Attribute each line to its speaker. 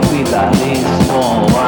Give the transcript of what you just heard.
Speaker 1: capitalismo.